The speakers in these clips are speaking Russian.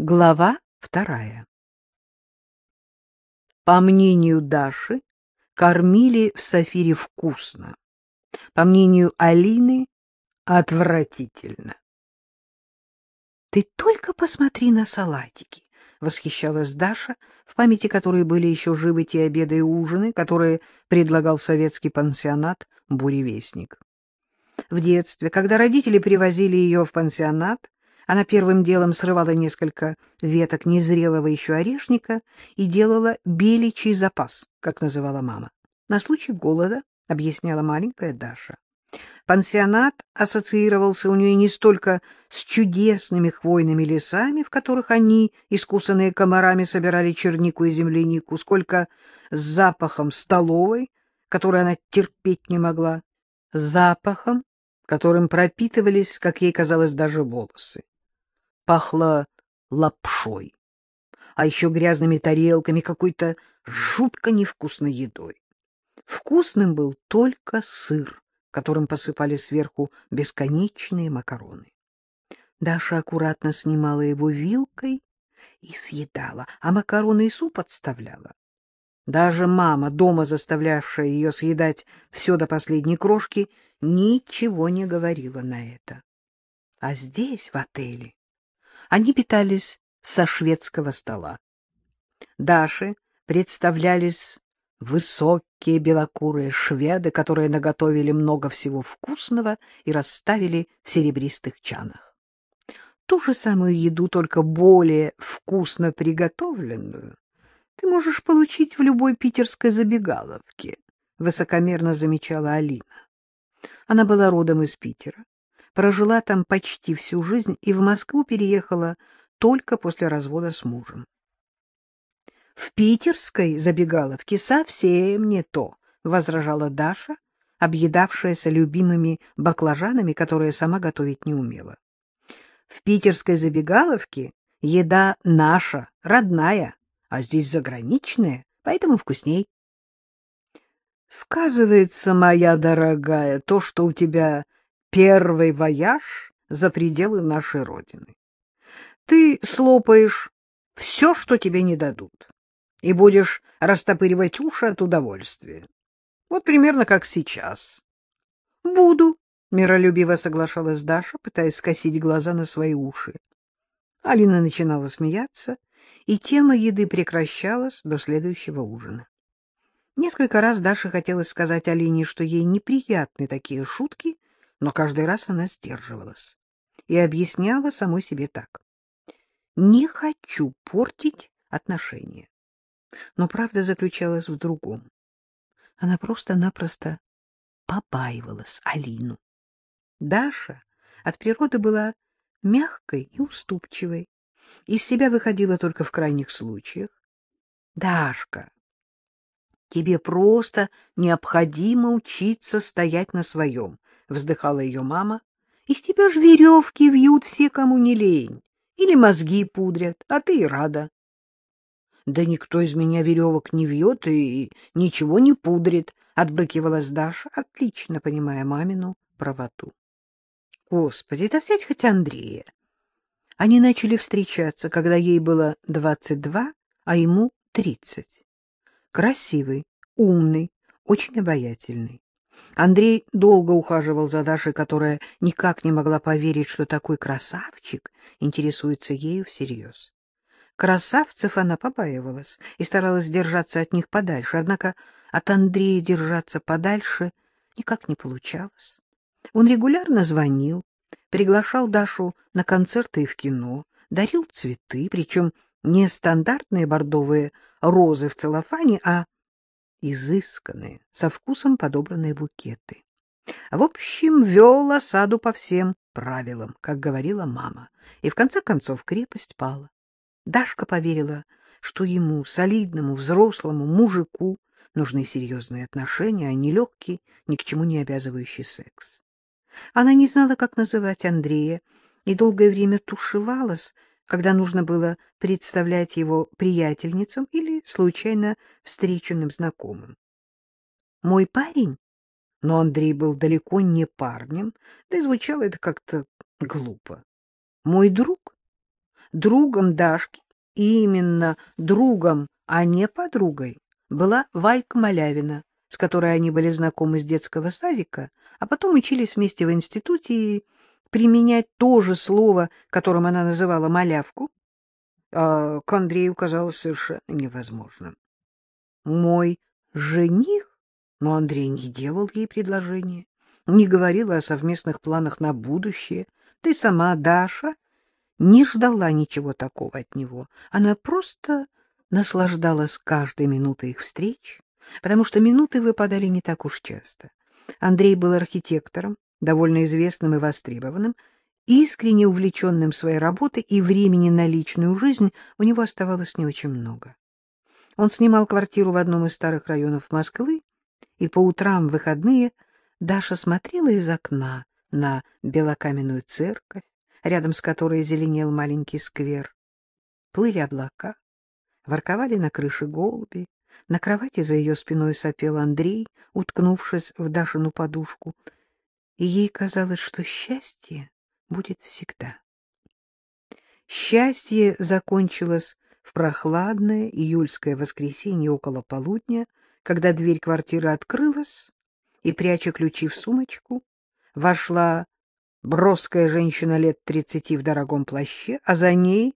Глава вторая По мнению Даши, кормили в Сафире вкусно. По мнению Алины, отвратительно. — Ты только посмотри на салатики! — восхищалась Даша, в памяти которой были еще живы те обеды и ужины, которые предлагал советский пансионат «Буревестник». В детстве, когда родители привозили ее в пансионат, она первым делом срывала несколько веток незрелого еще орешника и делала беличий запас, как называла мама. На случай голода, объясняла маленькая Даша. Пансионат ассоциировался у нее не столько с чудесными хвойными лесами, в которых они, искусанные комарами, собирали чернику и землянику, сколько с запахом столовой, который она терпеть не могла, запахом, которым пропитывались, как ей казалось, даже волосы пахло лапшой, а еще грязными тарелками, какой-то жутко невкусной едой. Вкусным был только сыр, которым посыпали сверху бесконечные макароны. Даша аккуратно снимала его вилкой и съедала, а макароны и суп отставляла. Даже мама, дома заставлявшая ее съедать все до последней крошки, ничего не говорила на это. А здесь, в отеле, они питались со шведского стола. Даше представлялись высокие белокурые шведы, которые наготовили много всего вкусного и расставили в серебристых чанах. Ту же самую еду, только более вкусно приготовленную, ты можешь получить в любой питерской забегаловке, — высокомерно замечала Алина. Она была родом из Питера, прожила там почти всю жизнь и в Москву переехала только после развода с мужем. В питерской забегаловке совсем не то, — возражала Даша, объедавшаяся любимыми баклажанами, которые сама готовить не умела. В питерской забегаловке еда наша, родная, а здесь заграничная, поэтому вкусней. Сказывается, моя дорогая, то, что у тебя первый вояж за пределы нашей Родины. Ты слопаешь все, что тебе не дадут, и будешь растопыривать уши от удовольствия. Вот примерно как сейчас. — Буду, — миролюбиво соглашалась Даша, пытаясь скосить глаза на свои уши. Алина начинала смеяться, и тема еды прекращалась до следующего ужина. Несколько раз Даша хотелось сказать Алине, что ей неприятны такие шутки, но каждый раз она сдерживалась и объясняла самой себе так. «Не хочу портить отношения». Но правда заключалась в другом. Она просто-напросто побаивалась Алину. Даша от природы была мягкой и уступчивой, из себя выходила только в крайних случаях. — Дашка, тебе просто необходимо учиться стоять на своем, — вздыхала ее мама. — Из тебя ж веревки вьют все, кому не лень, или мозги пудрят, а ты и рада. — Да никто из меня веревок не вьет и ничего не пудрит, — отбрыкивалась Даша, отлично понимая мамину правоту. Господи, да взять хоть Андрея. Они начали встречаться, когда ей было двадцать два, а ему тридцать. Красивый, умный, очень обаятельный. Андрей долго ухаживал за Дашей, которая никак не могла поверить, что такой красавчик интересуется ею всерьез. Красавцев она побаивалась и старалась держаться от них подальше, однако от Андрея держаться подальше никак не получалось. Он регулярно звонил, приглашал Дашу на концерты и в кино, дарил цветы, причем не стандартные бордовые розы в целлофане, а изысканные, со вкусом подобранные букеты. В общем, вел осаду по всем правилам, как говорила мама, и в конце концов крепость пала. Дашка поверила, что ему, солидному, взрослому мужику, нужны серьезные отношения, а не легкий, ни к чему не обязывающий секс. Она не знала, как называть Андрея, и долгое время тушевалась, когда нужно было представлять его приятельницам или случайно встреченным знакомым. «Мой парень?» Но Андрей был далеко не парнем, да и звучало это как-то глупо. «Мой друг?» другом Дашки, именно другом, а не подругой, была Валька Малявина, с которой они были знакомы с детского садика, а потом учились вместе в институте и применять то же слово, которым она называла малявку, а к Андрею казалось совершенно невозможным. Мой жених? Но Андрей не делал ей предложения, не говорил о совместных планах на будущее. Ты сама, Даша, не ждала ничего такого от него. Она просто наслаждалась каждой минутой их встреч, потому что минуты выпадали не так уж часто. Андрей был архитектором, довольно известным и востребованным, искренне увлеченным своей работой, и времени на личную жизнь у него оставалось не очень много. Он снимал квартиру в одном из старых районов Москвы, и по утрам в выходные Даша смотрела из окна на белокаменную церковь, рядом с которой зеленел маленький сквер. Плыли облака, ворковали на крыше голуби, на кровати за ее спиной сопел Андрей, уткнувшись в Дашину подушку, и ей казалось, что счастье будет всегда. Счастье закончилось в прохладное июльское воскресенье около полудня, когда дверь квартиры открылась, и, пряча ключи в сумочку, вошла броская женщина лет тридцати в дорогом плаще, а за ней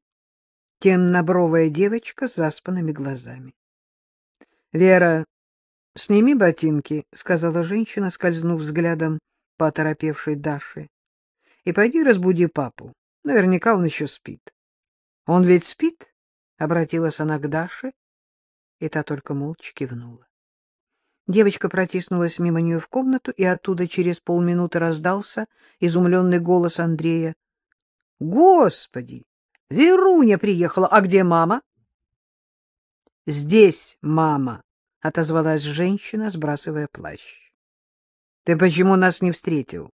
темнобровая девочка с заспанными глазами. — Вера, сними ботинки, — сказала женщина, скользнув взглядом по оторопевшей И пойди разбуди папу. Наверняка он еще спит. — Он ведь спит? — обратилась она к Даше, и та только молча кивнула. Девочка протиснулась мимо нее в комнату, и оттуда через полминуты раздался изумленный голос Андрея. — Господи! Веруня приехала! А где мама? — Здесь мама, — отозвалась женщина, сбрасывая плащ. — Ты почему нас не встретил?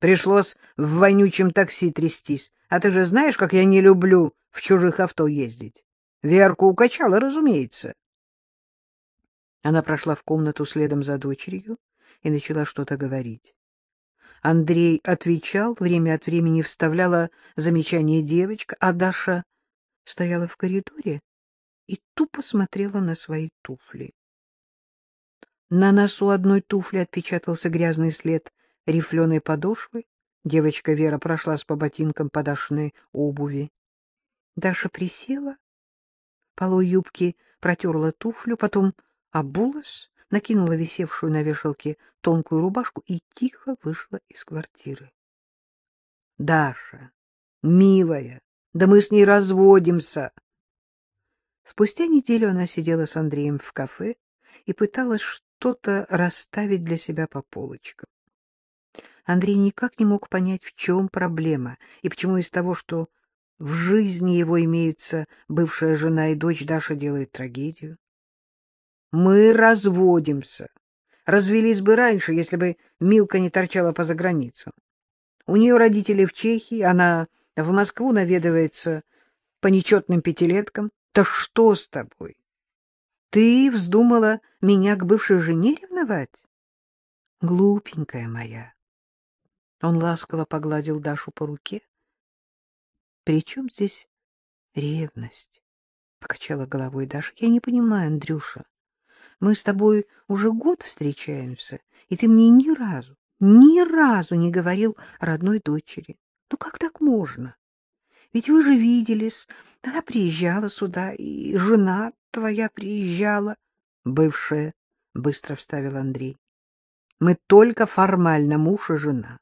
Пришлось в вонючем такси трястись. А ты же знаешь, как я не люблю в чужих авто ездить. Верку укачала, разумеется. Она прошла в комнату следом за дочерью и начала что-то говорить. Андрей отвечал, время от времени вставляла замечание девочка, а Даша стояла в коридоре и тупо смотрела на свои туфли. На носу одной туфли отпечатался грязный след рифленой подошвы. Девочка Вера прошлась по ботинкам подошной обуви. Даша присела, полой юбки протерла туфлю, потом обулась, накинула висевшую на вешалке тонкую рубашку и тихо вышла из квартиры. — Даша, милая, да мы с ней разводимся! Спустя неделю она сидела с Андреем в кафе и пыталась что-то расставить для себя по полочкам. Андрей никак не мог понять, в чем проблема, и почему из того, что в жизни его имеются бывшая жена и дочь, Даша делает трагедию. Мы разводимся. Развелись бы раньше, если бы Милка не торчала по заграницам. У нее родители в Чехии, она в Москву наведывается по нечетным пятилеткам. Да что с тобой? Ты вздумала меня к бывшей жене ревновать? Глупенькая моя. Он ласково погладил Дашу по руке. При чем здесь ревность? Покачала головой Даша. Я не понимаю, Андрюша. Мы с тобой уже год встречаемся, и ты мне ни разу, ни разу не говорил родной дочери. Ну как так можно? Ведь вы же виделись, она приезжала сюда, и жена твоя приезжала. Бывшая, — быстро вставил Андрей. Мы только формально муж и жена.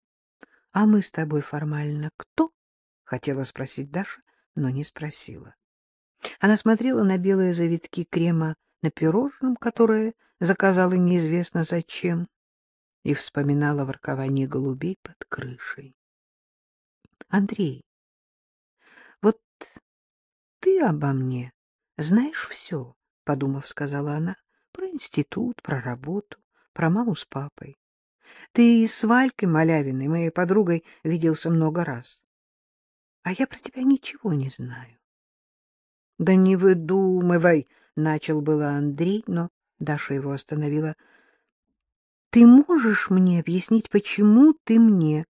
— А мы с тобой формально кто? — хотела спросить Даша, но не спросила. Она смотрела на белые завитки крема на пирожном, которое заказала неизвестно зачем, и вспоминала воркование голубей под крышей. — Андрей, ты обо мне знаешь все, — подумав, сказала она, — про институт, про работу, про маму с папой. Ты и с Валькой Малявиной, моей подругой, виделся много раз. А я про тебя ничего не знаю. — Да не выдумывай, — начал было Андрей, но Даша его остановила. — Ты можешь мне объяснить, почему ты мне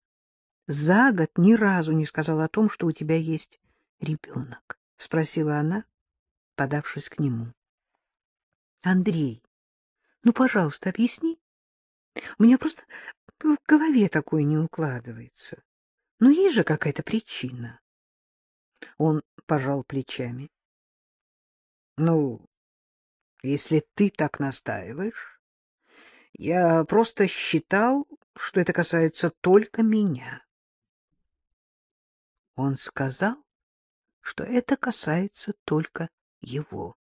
за год ни разу не сказал о том, что у тебя есть ребенок? — спросила она, подавшись к нему. — Андрей, ну, пожалуйста, объясни. У меня просто в голове такое не укладывается. Ну, есть же какая-то причина. Он пожал плечами. — Ну, если ты так настаиваешь, я просто считал, что это касается только меня. Он сказал, что это касается только его.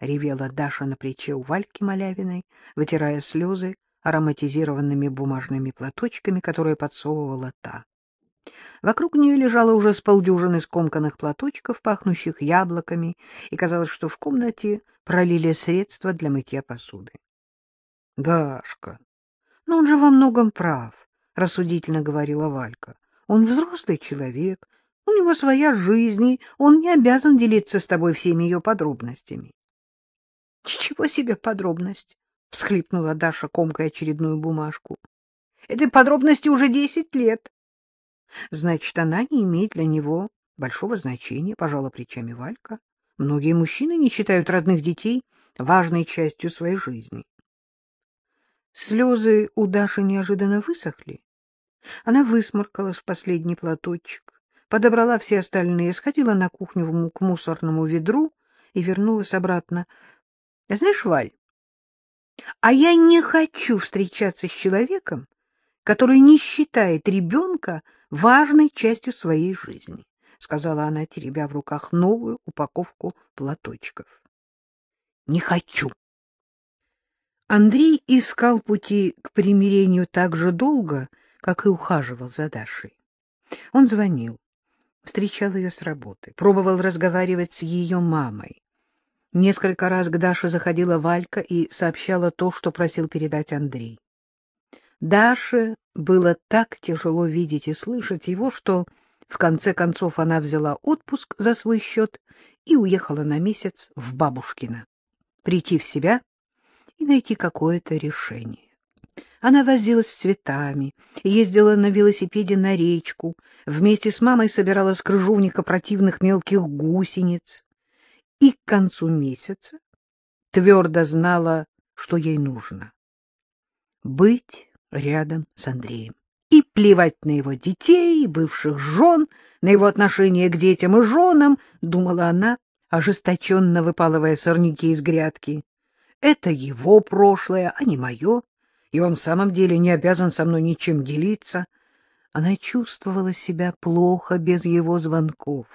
Ревела Даша на плече у Вальки Малявиной, вытирая слезы ароматизированными бумажными платочками, которые подсовывала та. Вокруг нее лежало уже с полдюжины скомканных платочков, пахнущих яблоками, и казалось, что в комнате пролили средства для мытья посуды. — Дашка, ну он же во многом прав, — рассудительно говорила Валька. — Он взрослый человек, у него своя жизнь, и он не обязан делиться с тобой всеми ее подробностями. — Чего себе подробность? — всхлипнула Даша, комкая очередную бумажку. — Этой подробности уже десять лет. — Значит, она не имеет для него большого значения, — пожала плечами Валька. Многие мужчины не считают родных детей важной частью своей жизни. Слезы у Даши неожиданно высохли. Она высморкалась в последний платочек, подобрала все остальные, сходила на кухню к мусорному ведру и вернулась обратно. — Знаешь, Валь, а я не хочу встречаться с человеком, который не считает ребенка важной частью своей жизни, — сказала она, теребя в руках новую упаковку платочков. — Не хочу. Андрей искал пути к примирению так же долго, как и ухаживал за Дашей. Он звонил, встречал ее с работы, пробовал разговаривать с ее мамой. Несколько раз к Даше заходила Валька и сообщала то, что просил передать Андрей. Даше было так тяжело видеть и слышать его, что в конце концов она взяла отпуск за свой счет и уехала на месяц в Бабушкино. Прийти в себя и найти какое-то решение. Она возилась с цветами, ездила на велосипеде на речку, вместе с мамой собирала с крыжовника противных мелких гусениц. И к концу месяца твердо знала, что ей нужно. Быть рядом с Андреем. И плевать на его детей, бывших жен, на его отношение к детям и женам, думала она, ожесточенно выпалывая сорняки из грядки. Это его прошлое, а не мое и он в самом деле не обязан со мной ничем делиться. Она чувствовала себя плохо без его звонков,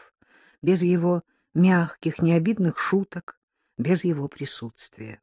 без его мягких, необидных шуток, без его присутствия.